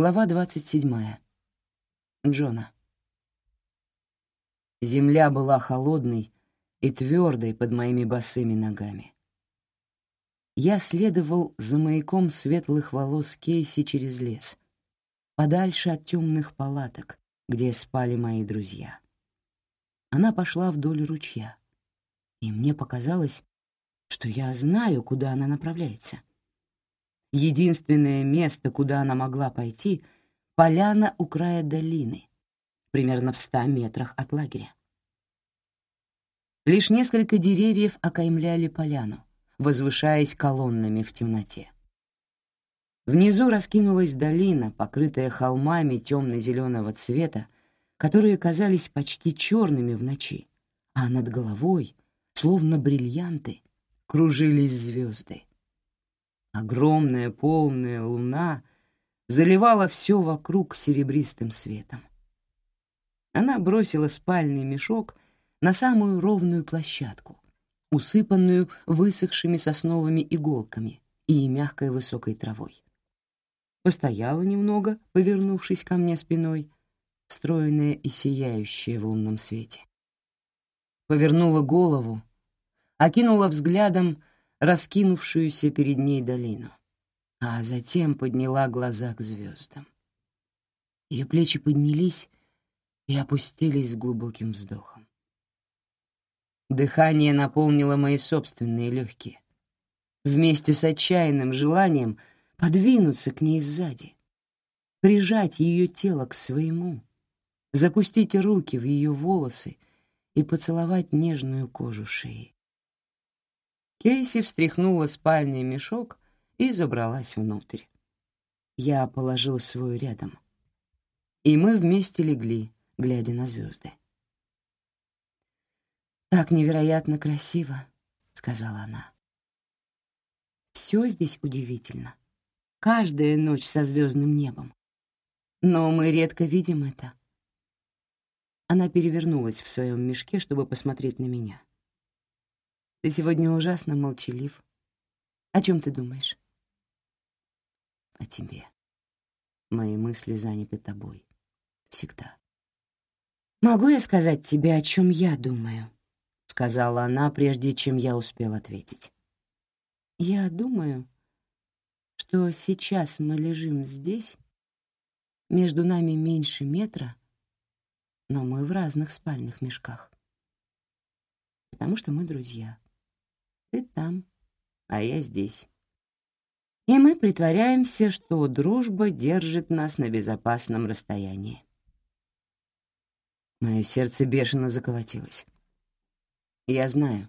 Глава 27. Джона. Земля была холодной и твердой под моими босыми ногами. Я следовал за маяком светлых волос Кейси через лес, подальше от темных палаток, где спали мои друзья. Она пошла вдоль ручья, и мне показалось, что я знаю, куда она направляется. Единственное место, куда она могла пойти — поляна у края долины, примерно в ста метрах от лагеря. Лишь несколько деревьев окаймляли поляну, возвышаясь колоннами в темноте. Внизу раскинулась долина, покрытая холмами темно-зеленого цвета, которые казались почти черными в ночи, а над головой, словно бриллианты, кружились звезды. Огромная полная луна заливала все вокруг серебристым светом. Она бросила спальный мешок на самую ровную площадку, усыпанную высохшими сосновыми иголками и мягкой высокой травой. Постояла немного, повернувшись ко мне спиной, стройная и сияющая в лунном свете. Повернула голову, окинула взглядом раскинувшуюся перед ней долину, а затем подняла глаза к звездам. Ее плечи поднялись и опустились с глубоким вздохом. Дыхание наполнило мои собственные легкие, вместе с отчаянным желанием подвинуться к ней сзади, прижать ее тело к своему, запустить руки в ее волосы и поцеловать нежную кожу шеи. Кейси встряхнула спальный мешок и забралась внутрь. Я положил свой рядом. И мы вместе легли, глядя на звезды. «Так невероятно красиво», — сказала она. «Все здесь удивительно. Каждая ночь со звездным небом. Но мы редко видим это». Она перевернулась в своем мешке, чтобы посмотреть на меня. Ты сегодня ужасно молчалив. О чем ты думаешь? О тебе. Мои мысли заняты тобой. Всегда. Могу я сказать тебе, о чем я думаю? Сказала она, прежде чем я успел ответить. Я думаю, что сейчас мы лежим здесь, между нами меньше метра, но мы в разных спальных мешках. Потому что мы друзья. Ты там, а я здесь. И мы притворяемся, что дружба держит нас на безопасном расстоянии. Мое сердце бешено заколотилось. Я знаю.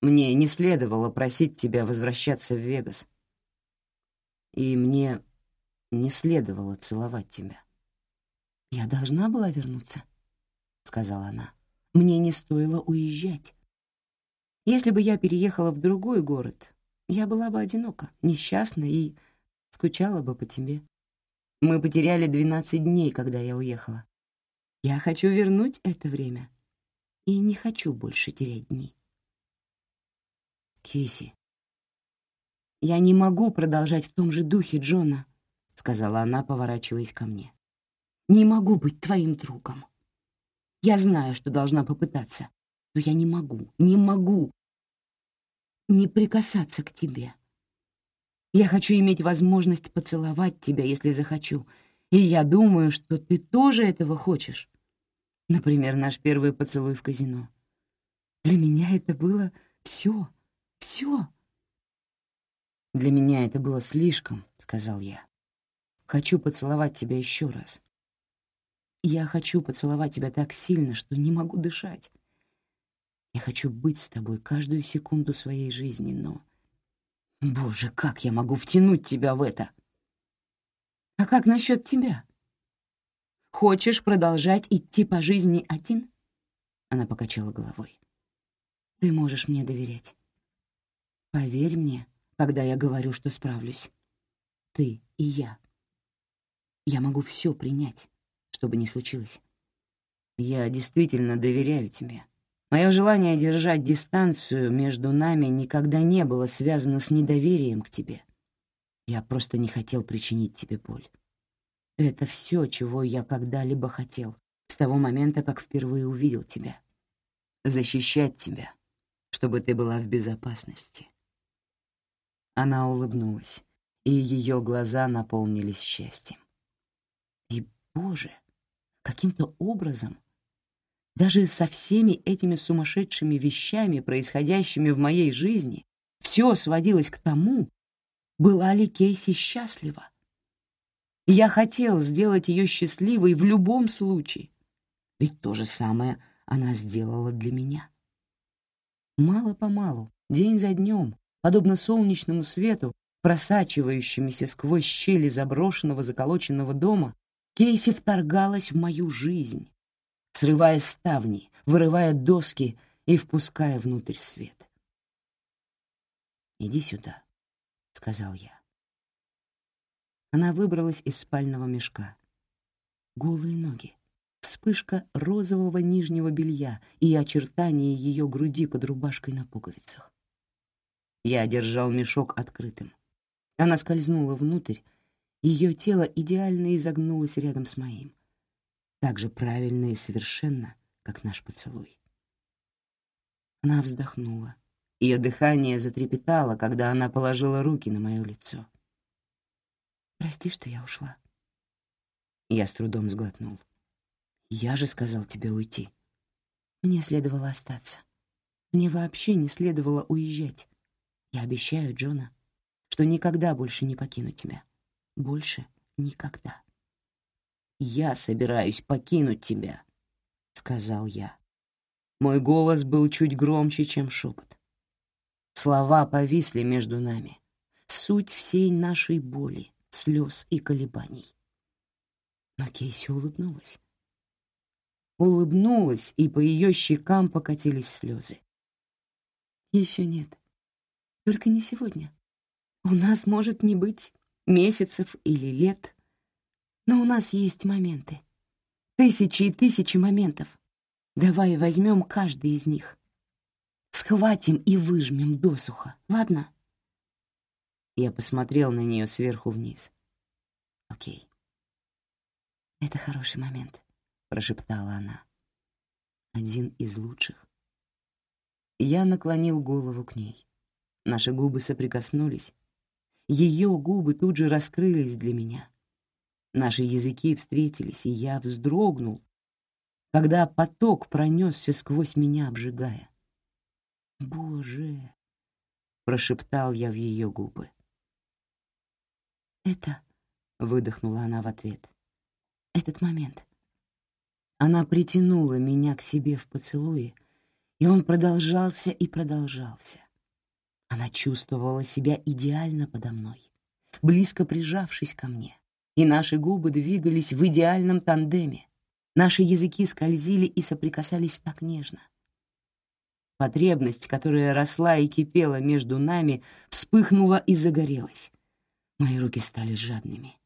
Мне не следовало просить тебя возвращаться в Вегас. И мне не следовало целовать тебя. «Я должна была вернуться», — сказала она. «Мне не стоило уезжать. Если бы я переехала в другой город, я была бы одинока, несчастна и скучала бы по тебе. Мы потеряли 12 дней, когда я уехала. Я хочу вернуть это время и не хочу больше терять дни. Кейси, я не могу продолжать в том же духе, Джона, сказала она, поворачиваясь ко мне. Не могу быть твоим другом. Я знаю, что должна попытаться, но я не могу, не могу не прикасаться к тебе. Я хочу иметь возможность поцеловать тебя, если захочу, и я думаю, что ты тоже этого хочешь. Например, наш первый поцелуй в казино. Для меня это было все, все. Для меня это было слишком, — сказал я. Хочу поцеловать тебя еще раз. Я хочу поцеловать тебя так сильно, что не могу дышать. Я хочу быть с тобой каждую секунду своей жизни, но... Боже, как я могу втянуть тебя в это? А как насчет тебя? Хочешь продолжать идти по жизни один? Она покачала головой. Ты можешь мне доверять. Поверь мне, когда я говорю, что справлюсь. Ты и я. Я могу все принять, что бы ни случилось. Я действительно доверяю тебе. Мое желание держать дистанцию между нами никогда не было связано с недоверием к тебе. Я просто не хотел причинить тебе боль. Это все, чего я когда-либо хотел, с того момента, как впервые увидел тебя. Защищать тебя, чтобы ты была в безопасности. Она улыбнулась, и ее глаза наполнились счастьем. И, Боже, каким-то образом, даже со всеми этими сумасшедшими вещами, происходящими в моей жизни, все сводилось к тому, была ли Кейси счастлива. Я хотел сделать ее счастливой в любом случае, ведь то же самое она сделала для меня. Мало-помалу, день за днем, подобно солнечному свету, просачивающемуся сквозь щели заброшенного заколоченного дома, Кейси вторгалась в мою жизнь, срывая ставни, вырывая доски и впуская внутрь свет. «Иди сюда», — сказал я. Она выбралась из спального мешка. Голые ноги, вспышка розового нижнего белья и очертания ее груди под рубашкой на пуговицах. Я держал мешок открытым. Она скользнула внутрь, ее тело идеально изогнулось рядом с моим. Так же правильно и совершенно, как наш поцелуй. Она вздохнула. Ее дыхание затрепетало, когда она положила руки на мое лицо. «Прости, что я ушла». Я с трудом сглотнул. «Я же сказал тебе уйти». Мне следовало остаться. Мне вообще не следовало уезжать. Я обещаю, Джона, что никогда больше не покину тебя. Больше никогда. «Я собираюсь покинуть тебя», — сказал я. Мой голос был чуть громче, чем шепот. Слова повисли между нами. Суть всей нашей боли, слез и колебаний. Но Кейси улыбнулась. Улыбнулась, и по ее щекам покатились слезы. Еще нет. Только не сегодня. У нас может не быть месяцев или лет, но у нас есть моменты. Тысячи и тысячи моментов. Давай возьмем каждый из них. Схватим и выжмем досуха, ладно? Я посмотрел на нее сверху вниз. Окей. Это хороший момент, прошептала она. Один из лучших. Я наклонил голову к ней. Наши губы соприкоснулись. Ее губы тут же раскрылись для меня. Наши языки встретились, и я вздрогнул, когда поток пронесся сквозь меня, обжигая. «Боже!» — прошептал я в ее губы. «Это...» — выдохнула она в ответ. «Этот момент». Она притянула меня к себе в поцелуе, и он продолжался и продолжался. Она чувствовала себя идеально подо мной, близко прижавшись ко мне, и наши губы двигались в идеальном тандеме. Наши языки скользили и соприкасались так нежно. Потребность, которая росла и кипела между нами, вспыхнула и загорелась. Мои руки стали жадными.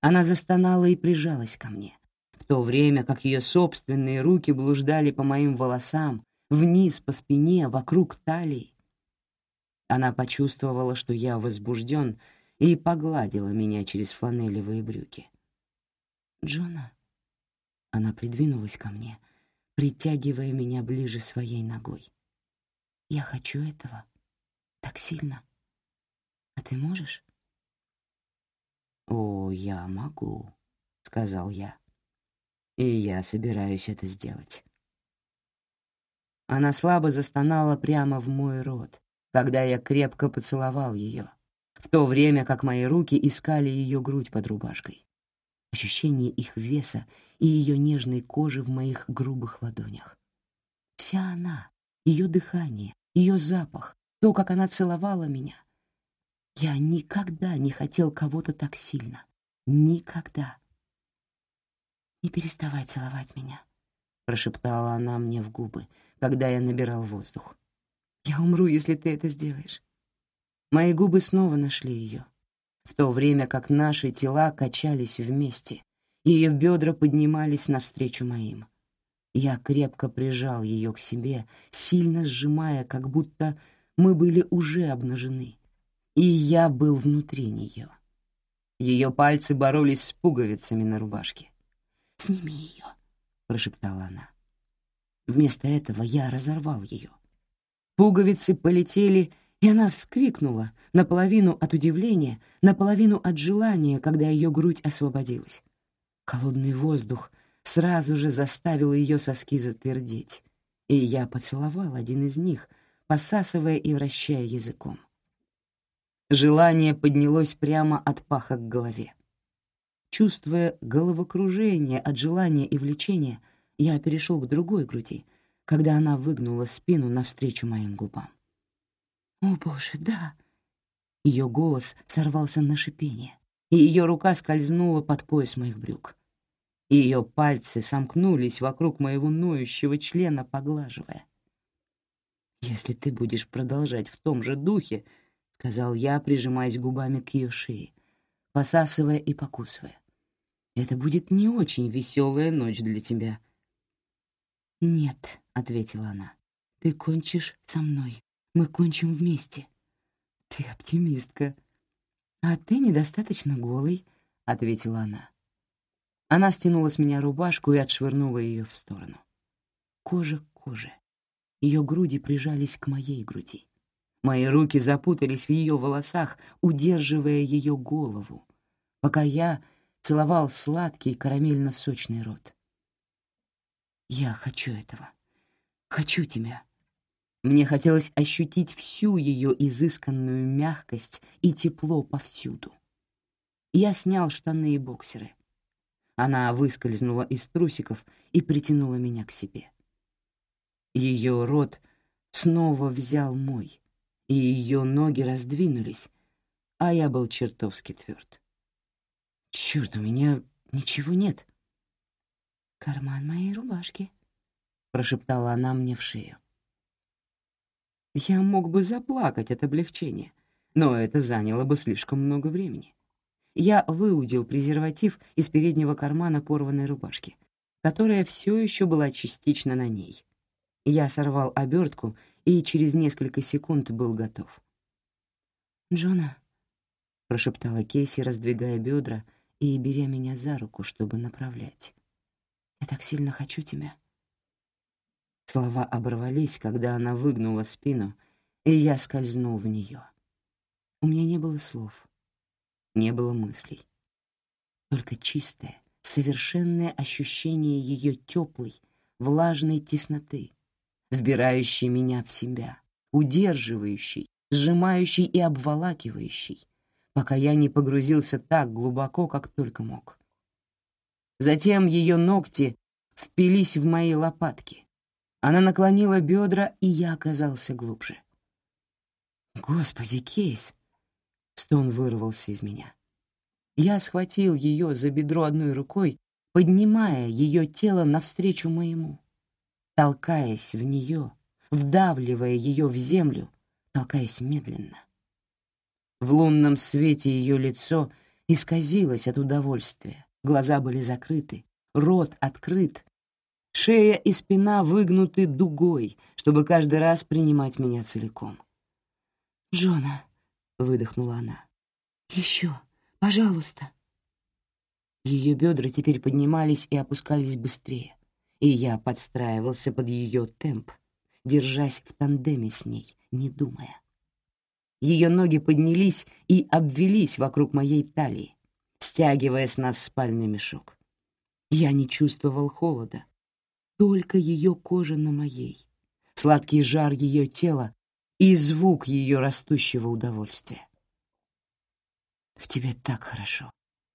Она застонала и прижалась ко мне, в то время как ее собственные руки блуждали по моим волосам, вниз по спине, вокруг талии. Она почувствовала, что я возбужден, и погладила меня через фланелевые брюки. «Джона?» Она придвинулась ко мне, притягивая меня ближе своей ногой. «Я хочу этого. Так сильно. А ты можешь?» «О, я могу», — сказал я. «И я собираюсь это сделать». Она слабо застонала прямо в мой рот, когда я крепко поцеловал ее, в то время как мои руки искали ее грудь под рубашкой. Ощущение их веса и ее нежной кожи в моих грубых ладонях. Вся она, ее дыхание, ее запах, то, как она целовала меня. Я никогда не хотел кого-то так сильно. Никогда. «Не переставай целовать меня», — прошептала она мне в губы, когда я набирал воздух. Я умру, если ты это сделаешь. Мои губы снова нашли ее, в то время как наши тела качались вместе, ее бедра поднимались навстречу моим. Я крепко прижал ее к себе, сильно сжимая, как будто мы были уже обнажены, и я был внутри нее. Ее пальцы боролись с пуговицами на рубашке. «Сними ее», — прошептала она. Вместо этого я разорвал ее. Пуговицы полетели, и она вскрикнула, наполовину от удивления, наполовину от желания, когда ее грудь освободилась. Холодный воздух сразу же заставил ее соски затвердеть, и я поцеловал один из них, посасывая и вращая языком. Желание поднялось прямо от паха к голове. Чувствуя головокружение от желания и влечения, я перешел к другой груди, когда она выгнула спину навстречу моим губам. «О, Боже, да!» Ее голос сорвался на шипение, и ее рука скользнула под пояс моих брюк. Ее пальцы сомкнулись вокруг моего ноющего члена, поглаживая. «Если ты будешь продолжать в том же духе, — сказал я, прижимаясь губами к ее шее, посасывая и покусывая, — это будет не очень веселая ночь для тебя». «Нет», — ответила она, — «ты кончишь со мной. Мы кончим вместе». «Ты оптимистка». «А ты недостаточно голый», — ответила она. Она стянула с меня рубашку и отшвырнула ее в сторону. Кожа к коже. Ее груди прижались к моей груди. Мои руки запутались в ее волосах, удерживая ее голову, пока я целовал сладкий карамельно-сочный рот. Я хочу этого. Хочу тебя. Мне хотелось ощутить всю ее изысканную мягкость и тепло повсюду. Я снял штаны и боксеры. Она выскользнула из трусиков и притянула меня к себе. Ее рот снова взял мой, и ее ноги раздвинулись, а я был чертовски тверд. Черт, у меня ничего нет. Карман моей рубашки, прошептала она мне в шею. Я мог бы заплакать от облегчения, но это заняло бы слишком много времени. Я выудил презерватив из переднего кармана порванной рубашки, которая все еще была частично на ней. Я сорвал обертку и через несколько секунд был готов. «Джона», — прошептала Кейси, раздвигая бедра и беря меня за руку, чтобы направлять. «Я так сильно хочу тебя». Слова оборвались, когда она выгнула спину, и я скользнул в нее. У меня не было слов не было мыслей. Только чистое, совершенное ощущение ее теплой, влажной тесноты, вбирающей меня в себя, удерживающей, сжимающей и обволакивающей, пока я не погрузился так глубоко, как только мог. Затем ее ногти впились в мои лопатки. Она наклонила бедра, и я оказался глубже. «Господи, Кейс!» Стон вырвался из меня. Я схватил ее за бедро одной рукой, поднимая ее тело навстречу моему, толкаясь в нее, вдавливая ее в землю, толкаясь медленно. В лунном свете ее лицо исказилось от удовольствия, глаза были закрыты, рот открыт, шея и спина выгнуты дугой, чтобы каждый раз принимать меня целиком. «Джона», — выдохнула она. «Еще, пожалуйста». Ее бедра теперь поднимались и опускались быстрее, и я подстраивался под ее темп, держась в тандеме с ней, не думая. Ее ноги поднялись и обвелись вокруг моей талии, стягивая с нас спальный мешок. Я не чувствовал холода, только ее кожа на моей, сладкий жар ее тела и звук ее растущего удовольствия. «В тебе так хорошо»,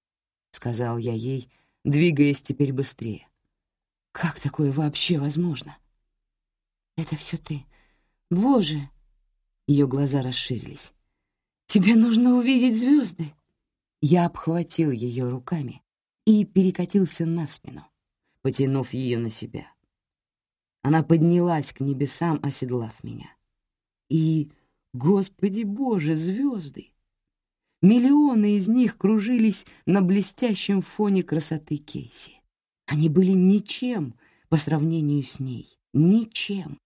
— сказал я ей, двигаясь теперь быстрее. «Как такое вообще возможно?» «Это все ты. Боже!» Ее глаза расширились. «Тебе нужно увидеть звезды!» Я обхватил ее руками и перекатился на спину, потянув ее на себя. Она поднялась к небесам, оседлав меня. И, Господи Боже, звезды! Миллионы из них кружились на блестящем фоне красоты Кейси. Они были ничем по сравнению с ней, ничем.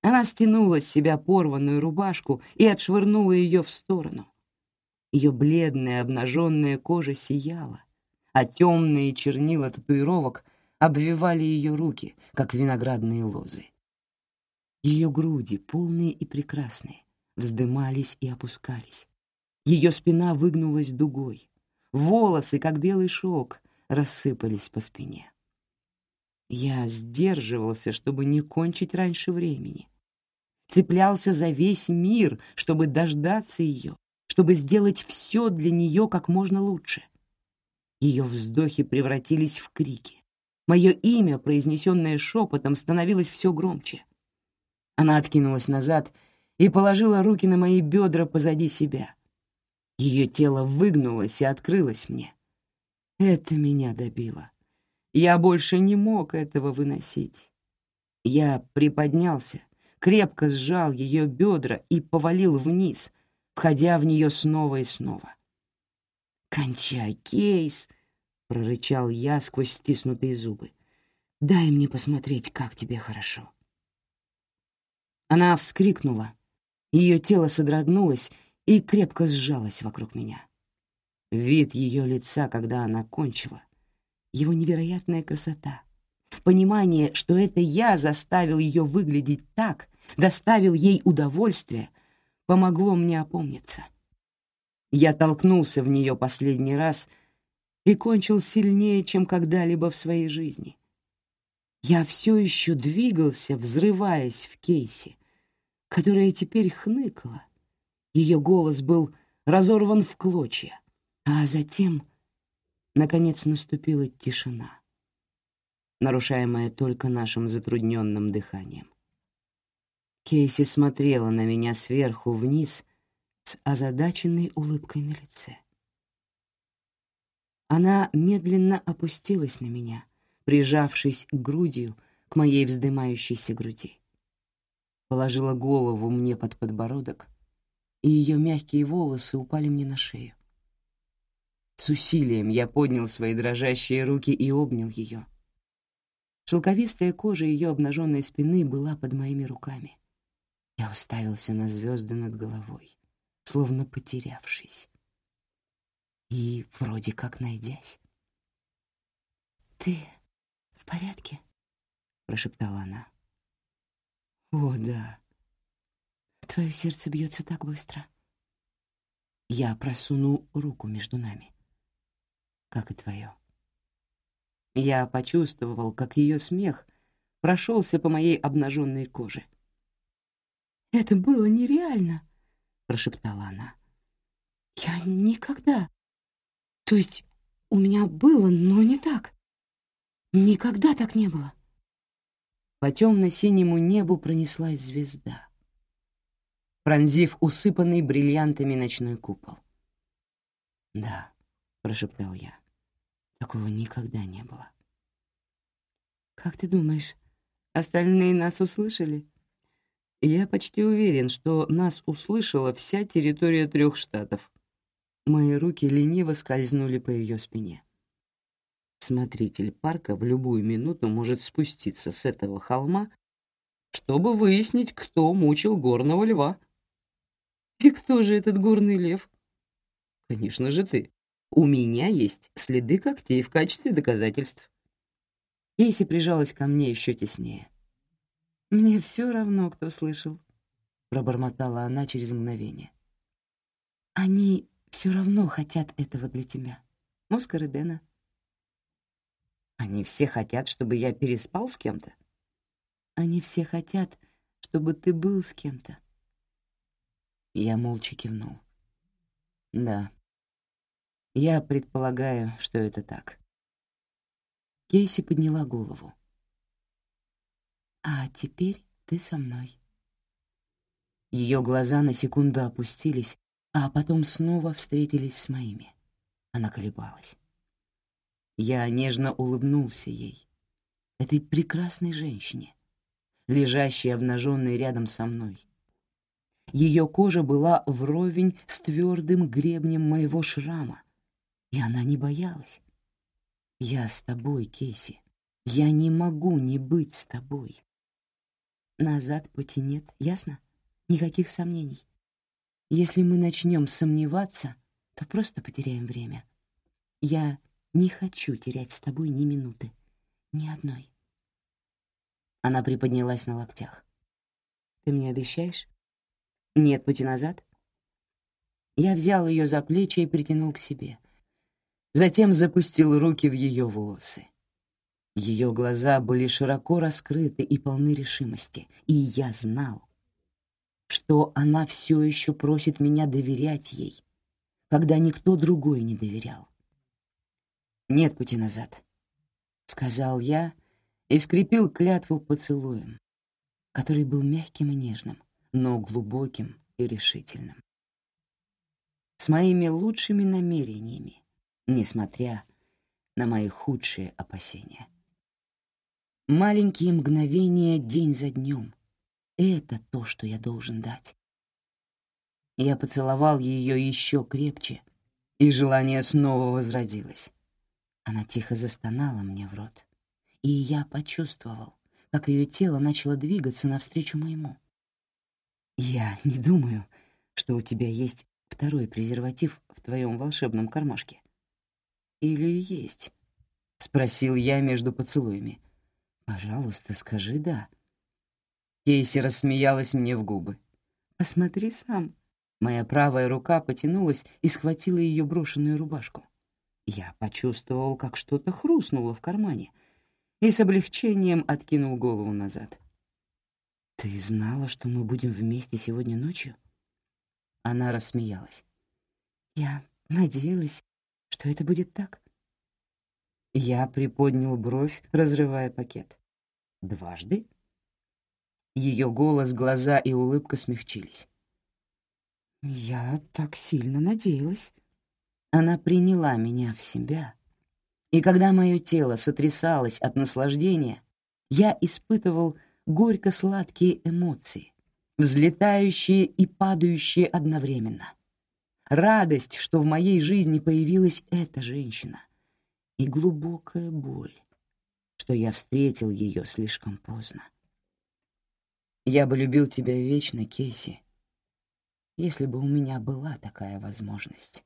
Она стянула с себя порванную рубашку и отшвырнула ее в сторону. Ее бледная обнаженная кожа сияла, а темные чернила татуировок обвивали ее руки, как виноградные лозы. Ее груди, полные и прекрасные, вздымались и опускались. Ее спина выгнулась дугой. Волосы, как белый шелк, рассыпались по спине. Я сдерживался, чтобы не кончить раньше времени. Цеплялся за весь мир, чтобы дождаться ее, чтобы сделать все для нее как можно лучше. Ее вздохи превратились в крики. Мое имя, произнесенное шепотом, становилось все громче. Она откинулась назад и положила руки на мои бедра позади себя. Ее тело выгнулось и открылось мне. Это меня добило. Я больше не мог этого выносить. Я приподнялся, крепко сжал ее бедра и повалил вниз, входя в нее снова и снова. «Кончай, Кейс!» — прорычал я сквозь стиснутые зубы. «Дай мне посмотреть, как тебе хорошо». Она вскрикнула. Ее тело содрогнулось и крепко сжалось вокруг меня. Вид ее лица, когда она кончила, его невероятная красота, понимание, что это я заставил ее выглядеть так, доставил ей удовольствие, помогло мне опомниться. Я толкнулся в нее последний раз и кончил сильнее, чем когда-либо в своей жизни. Я все еще двигался, взрываясь в кейсе, которая теперь хныкала. Ее голос был разорван в клочья, а затем, наконец, наступила тишина, нарушаемая только нашим затрудненным дыханием. Кейси смотрела на меня сверху вниз с озадаченной улыбкой на лице. Она медленно опустилась на меня, прижавшись грудью к моей вздымающейся груди. Положила голову мне под подбородок, и ее мягкие волосы упали мне на шею. С усилием я поднял свои дрожащие руки и обнял ее. Шелковистая кожа ее обнаженной спины была под моими руками. Я уставился на звезды над головой, словно потерявшись. И вроде как найдясь. «Ты в порядке?» — прошептала она. «О, да. Твое сердце бьется так быстро». Я просунул руку между нами как и твое. Я почувствовал, как ее смех прошелся по моей обнаженной коже. «Это было нереально», — прошептала она. «Я никогда... То есть у меня было, но не так. Никогда так не было». По темно-синему небу пронеслась звезда, пронзив усыпанный бриллиантами ночной купол. «Да», — прошептал я, Такого никогда не было. «Как ты думаешь, остальные нас услышали?» «Я почти уверен, что нас услышала вся территория трех штатов». Мои руки лениво скользнули по ее спине. Смотритель парка в любую минуту может спуститься с этого холма, чтобы выяснить, кто мучил горного льва. И кто же этот горный лев? Конечно же ты. У меня есть следы когтей в качестве доказательств. Кейси прижалась ко мне еще теснее. «Мне все равно, кто слышал», — пробормотала она через мгновение. «Они все равно хотят этого для тебя, Оскар и Дэна». «Они все хотят, чтобы я переспал с кем-то?» «Они все хотят, чтобы ты был с кем-то». Я молча кивнул. «Да, я предполагаю, что это так. Кейси подняла голову. «А теперь ты со мной». Ее глаза на секунду опустились, а потом снова встретились с моими. Она колебалась. Я нежно улыбнулся ей, этой прекрасной женщине, лежащей обнаженной рядом со мной. Ее кожа была вровень с твердым гребнем моего шрама, и она не боялась. «Я с тобой, Кейси. Я не могу не быть с тобой». Назад пути нет, ясно? Никаких сомнений. Если мы начнем сомневаться, то просто потеряем время. Я не хочу терять с тобой ни минуты, ни одной. Она приподнялась на локтях. Ты мне обещаешь? Нет пути назад? Я взял ее за плечи и притянул к себе. Затем запустил руки в ее волосы. Ее глаза были широко раскрыты и полны решимости, и я знал, что она все еще просит меня доверять ей, когда никто другой не доверял. «Нет пути назад», — сказал я и скрепил клятву поцелуем, который был мягким и нежным, но глубоким и решительным. С моими лучшими намерениями, несмотря на мои худшие опасения. Маленькие мгновения день за днем — это то, что я должен дать. Я поцеловал ее еще крепче, и желание снова возродилось. Она тихо застонала мне в рот, и я почувствовал, как ее тело начало двигаться навстречу моему. «Я не думаю, что у тебя есть второй презерватив в твоем волшебном кармашке». «Или есть?» — спросил я между поцелуями. «Пожалуйста, скажи «да». Кейси рассмеялась мне в губы. «Посмотри сам». Моя правая рука потянулась и схватила ее брошенную рубашку. Я почувствовал, как что-то хрустнуло в кармане, и с облегчением откинул голову назад. «Ты знала, что мы будем вместе сегодня ночью?» Она рассмеялась. «Я надеялась, что это будет так». Я приподнял бровь, разрывая пакет. «Дважды?» Ее голос, глаза и улыбка смягчились. «Я так сильно надеялась». Она приняла меня в себя. И когда мое тело сотрясалось от наслаждения, я испытывал горько-сладкие эмоции, взлетающие и падающие одновременно. Радость, что в моей жизни появилась эта женщина, и глубокая боль, что я встретил ее слишком поздно. Я бы любил тебя вечно, Кейси, если бы у меня была такая возможность.